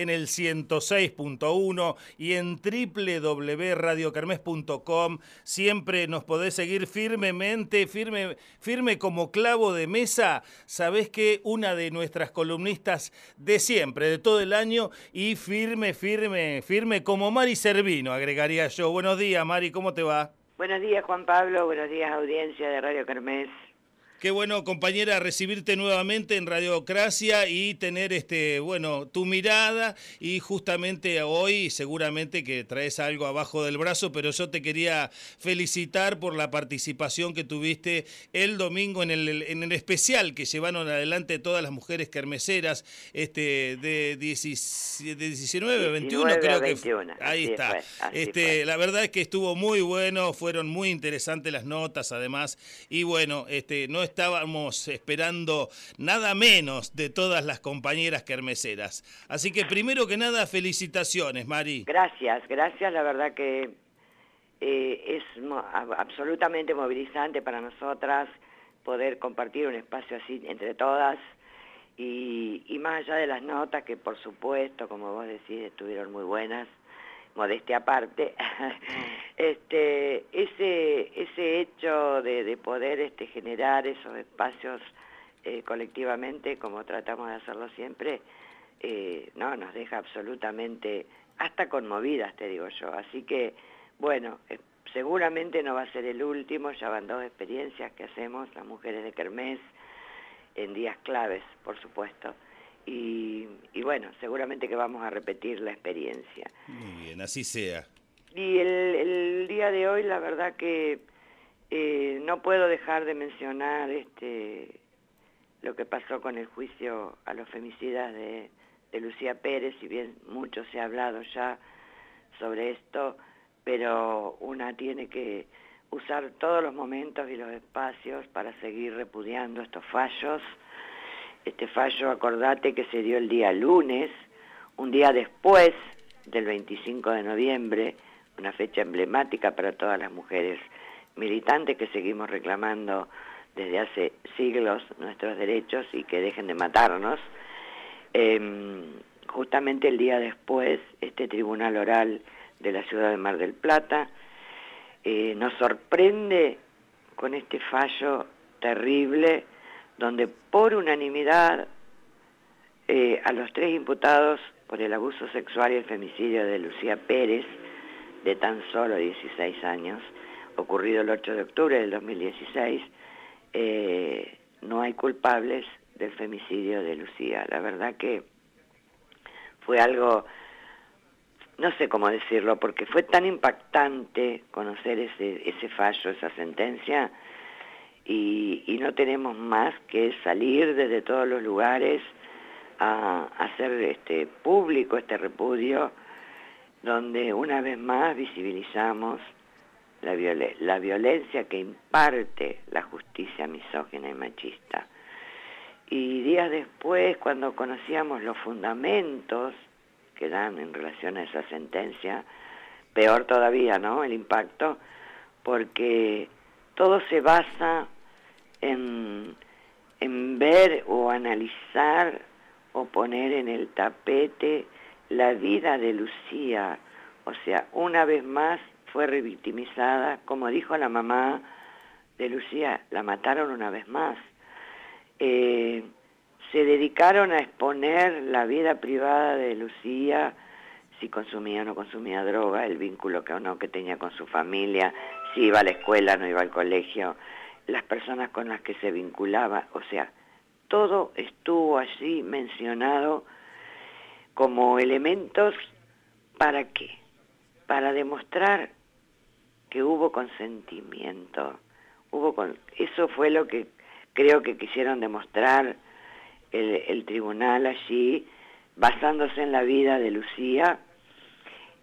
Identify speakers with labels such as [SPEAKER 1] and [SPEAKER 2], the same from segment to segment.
[SPEAKER 1] en el 106.1 y en www.radiocarmes.com. Siempre nos podés seguir firmemente, firme, firme como clavo de mesa. Sabés que una de nuestras columnistas de siempre, de todo el año, y firme, firme, firme como Mari Servino, agregaría yo. Buenos días, Mari, ¿cómo te va?
[SPEAKER 2] Buenos días, Juan Pablo. Buenos días, audiencia de Radio Carmes.
[SPEAKER 1] Qué bueno, compañera, recibirte nuevamente en Radiocracia y tener este, bueno, tu mirada. Y justamente hoy seguramente que traes algo abajo del brazo, pero yo te quería felicitar por la participación que tuviste el domingo en el, en el especial que llevaron adelante todas las mujeres kermeseras este de, 19, 21 creo que ahí está. este, la verdad es que estuvo muy bueno, fueron muy interesantes las notas además. Y bueno, este no estábamos esperando nada menos de todas las compañeras kermeseras. Así que primero que nada, felicitaciones, Mari.
[SPEAKER 2] Gracias, gracias. La verdad que eh, es absolutamente movilizante para nosotras poder compartir un espacio así entre todas. Y, y, más allá de las notas, que por supuesto, como vos decís, estuvieron muy buenas, modestia aparte, este, ese, ese hecho de, poder este, generar esos espacios eh, colectivamente, como tratamos de hacerlo siempre, eh, no, nos deja absolutamente, hasta conmovidas, te digo yo. Así que, bueno, eh, seguramente no va a ser el último, ya van dos experiencias que hacemos las mujeres de Kermés, en días claves, por supuesto. Y, bueno, seguramente que vamos a repetir la experiencia.
[SPEAKER 1] Muy bien, así sea.
[SPEAKER 2] Y el, día de hoy, la verdad que eh, no puedo dejar de mencionar este lo que pasó con el juicio a los femicidas de, de Lucía Pérez, si bien mucho se ha hablado ya sobre esto, pero una tiene que usar todos los momentos y los espacios para seguir repudiando estos fallos este fallo, acordate que se dio el día lunes, un día después del 25 de noviembre, una fecha emblemática para todas las mujeres militantes que seguimos reclamando desde hace siglos nuestros derechos y que dejen de matarnos. Em, justamente el día después, este tribunal oral de la ciudad de Mar del Plata eh, nos sorprende con este fallo terrible donde por unanimidad eh, a los tres imputados por el abuso sexual y el femicidio de Lucía Pérez, de tan solo 16 años, ocurrido el 8 de octubre del 2016, eh, no hay culpables del femicidio de Lucía. La verdad que fue algo, no sé cómo decirlo, porque fue tan impactante conocer ese, ese fallo, esa sentencia, y, no tenemos más que salir desde todos los lugares a, hacer este, público este repudio, donde una vez más visibilizamos la, la violencia que imparte la justicia misógina y machista. Y días después, cuando conocíamos los fundamentos que dan en relación a esa sentencia, peor todavía, ¿no? El impacto, porque todo se basa en, ver o analizar o poner en el tapete la vida de Lucía. O sea, una vez más fue revictimizada, como dijo la mamá de Lucía, la mataron una vez más. Eh, se dedicaron a exponer la vida privada de Lucía, si consumía o no consumía droga, el vínculo que o no que tenía con su familia, si iba a la escuela, no iba al colegio, las personas con las que se vinculaba, o sea, todo estuvo allí mencionado como elementos para qué? Para demostrar que hubo consentimiento. Hubo con... Eso fue lo que creo que quisieron demostrar el, tribunal allí, basándose en la vida de Lucía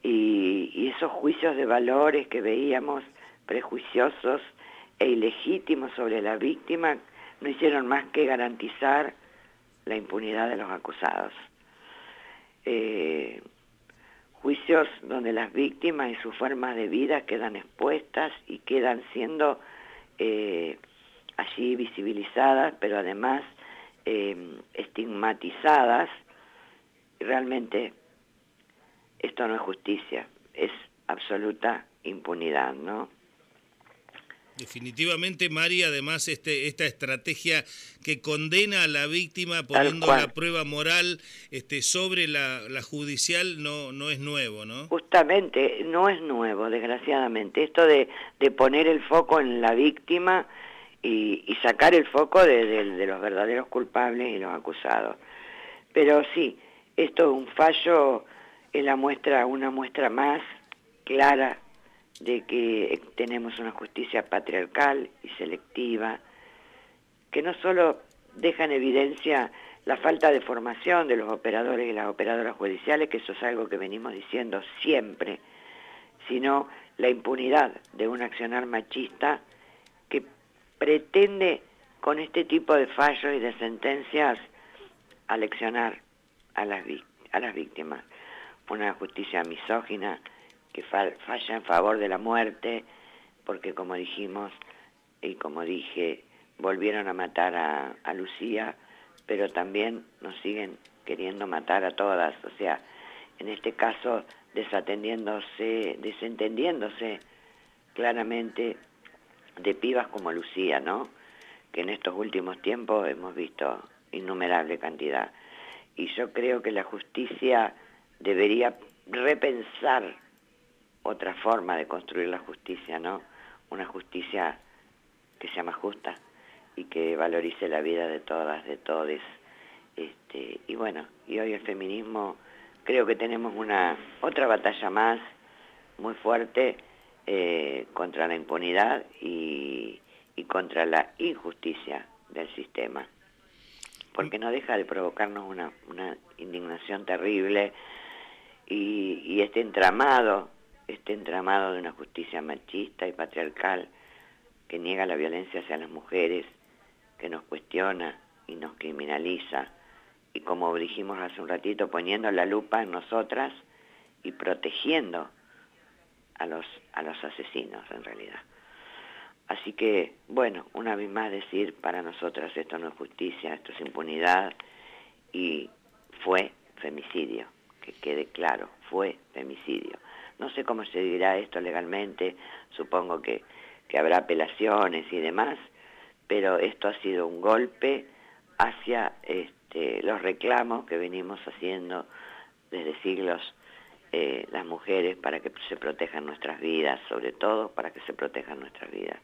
[SPEAKER 2] y esos juicios de valores que veíamos prejuiciosos e ilegítimos sobre la víctima no hicieron más que garantizar la impunidad de los acusados. Eh, juicios donde las víctimas y sus formas de vida quedan expuestas y quedan siendo eh, allí visibilizadas, pero además eh, estigmatizadas, realmente esto no es justicia, es absoluta impunidad, ¿no?
[SPEAKER 1] Definitivamente, Mari, además este, esta estrategia que condena a la víctima poniendo la prueba moral este, sobre la, judicial no, no es nuevo, ¿no?
[SPEAKER 2] Justamente, no es nuevo, desgraciadamente. Esto de, de poner el foco en la víctima y, y sacar el foco de, de, los verdaderos culpables y los acusados. Pero sí, esto es un fallo, es la muestra, una muestra más clara de que tenemos una justicia patriarcal y selectiva, que no solo deja en evidencia la falta de formación de los operadores y las operadoras judiciales, que eso es algo que venimos diciendo siempre, sino la impunidad de un accionar machista que pretende con este tipo de fallos y de sentencias aleccionar a las, a las víctimas. Una justicia misógina, que falla en favor de la muerte, porque como dijimos y como dije, volvieron a matar a, Lucía, pero también nos siguen queriendo matar a todas, o sea, en este caso desatendiéndose, desentendiéndose claramente de pibas como Lucía, ¿no? Que en estos últimos tiempos hemos visto innumerable cantidad. Y yo creo que la justicia debería repensar otra forma de construir la justicia, ¿no? Una justicia que sea más justa y que valorice la vida de todas, de todos. Este, y bueno, y hoy el feminismo creo que tenemos una otra batalla más muy fuerte eh, contra la impunidad y, contra la injusticia del sistema, porque no deja de provocarnos una, indignación terrible y este entramado este entramado de una justicia machista y patriarcal que niega la violencia hacia las mujeres, que nos cuestiona y nos criminaliza, y como dijimos hace un ratito, poniendo la lupa en nosotras y protegiendo a los, a los asesinos en realidad. Así que, bueno, una vez más decir, para nosotras esto no es justicia, esto es impunidad, y fue femicidio, que quede claro, fue femicidio. No sé cómo se dirá esto legalmente, supongo que, que habrá apelaciones y demás, pero esto ha sido un golpe hacia este, los reclamos que venimos haciendo desde siglos eh, las mujeres para que se protejan nuestras vidas, sobre todo para que se protejan nuestras vidas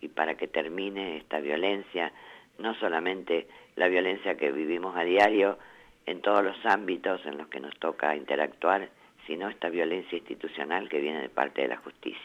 [SPEAKER 2] y para que termine esta violencia, no solamente la violencia que vivimos a diario en todos los ámbitos en los que nos toca interactuar, sino esta violencia institucional que viene de parte de la justicia.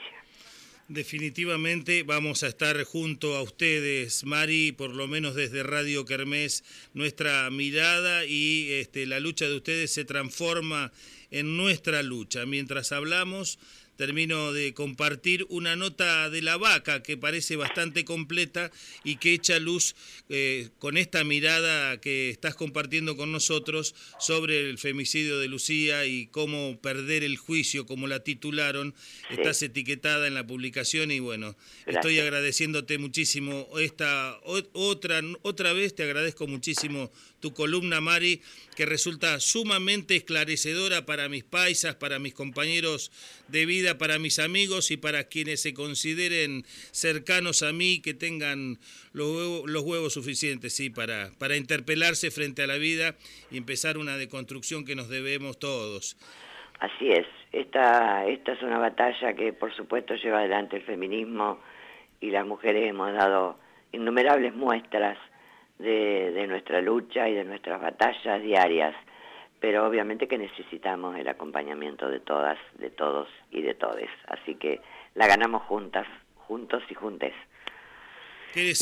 [SPEAKER 1] Definitivamente vamos a estar junto a ustedes, Mari, por lo menos desde Radio Kermés, nuestra mirada y este, la lucha de ustedes se transforma en nuestra lucha. Mientras hablamos, termino de compartir una nota de la vaca que parece bastante completa y que echa luz eh, con esta mirada que estás compartiendo con nosotros sobre el femicidio de Lucía y cómo perder el juicio, como la titularon. Estás etiquetada en la publicación y bueno, estoy agradeciéndote muchísimo esta otra otra vez te agradezco muchísimo tu columna Mari que resulta sumamente esclarecedora para mis paisas, para mis compañeros de vida, para mis amigos y para quienes se consideren cercanos a mí, que tengan los huevos, los huevos suficientes sí, para, para interpelarse frente a la vida y empezar una deconstrucción que nos debemos todos.
[SPEAKER 2] Así es, esta, esta es una batalla que por supuesto lleva adelante el feminismo y las mujeres hemos dado innumerables muestras de, de nuestra lucha y de nuestras batallas diarias, pero obviamente que necesitamos el acompañamiento de todas, de todos y de todes, así que la ganamos juntas, juntos y juntes.
[SPEAKER 1] Que,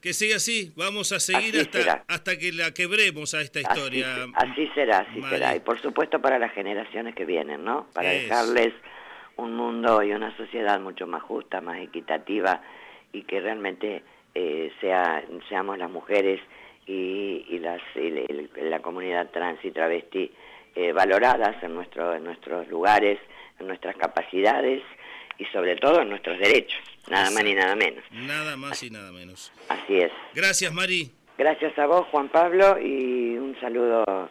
[SPEAKER 1] que siga así, vamos a seguir hasta, hasta que la quebremos a esta historia.
[SPEAKER 2] Así, será, así será. Y por supuesto para las generaciones que vienen, ¿no? Para dejarles un mundo y una sociedad mucho más justa, más equitativa y que realmente eh, sea, seamos las mujeres y, y las, la comunidad trans y travesti eh, valoradas en, nuestro, en nuestros lugares, en nuestras capacidades y sobre todo en nuestros derechos, nada más ni nada menos.
[SPEAKER 1] Nada más y nada menos.
[SPEAKER 2] Así es.
[SPEAKER 1] Gracias, Mari.
[SPEAKER 2] Gracias a vos, Juan Pablo, y un saludo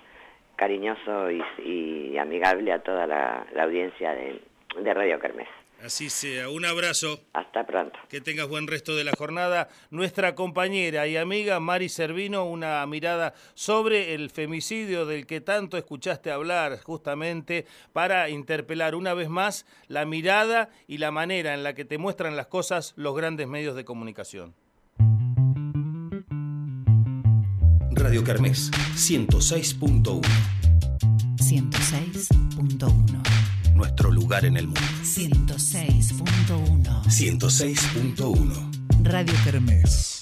[SPEAKER 2] cariñoso y, amigable a toda la, audiencia de, de Radio Kermés.
[SPEAKER 1] Así sea, un abrazo.
[SPEAKER 2] Hasta pronto.
[SPEAKER 1] Que tengas buen resto de la jornada. Nuestra compañera y amiga Mari Servino, una mirada sobre el femicidio del que tanto escuchaste hablar, justamente para interpelar una vez más la mirada y la manera en la que te muestran las cosas los grandes medios de comunicación.
[SPEAKER 3] Radio Carmes 106.1
[SPEAKER 4] 106.1
[SPEAKER 3] nuestro lugar en el mundo.
[SPEAKER 4] 106.1.
[SPEAKER 3] 106.1.
[SPEAKER 4] Radio Kermés.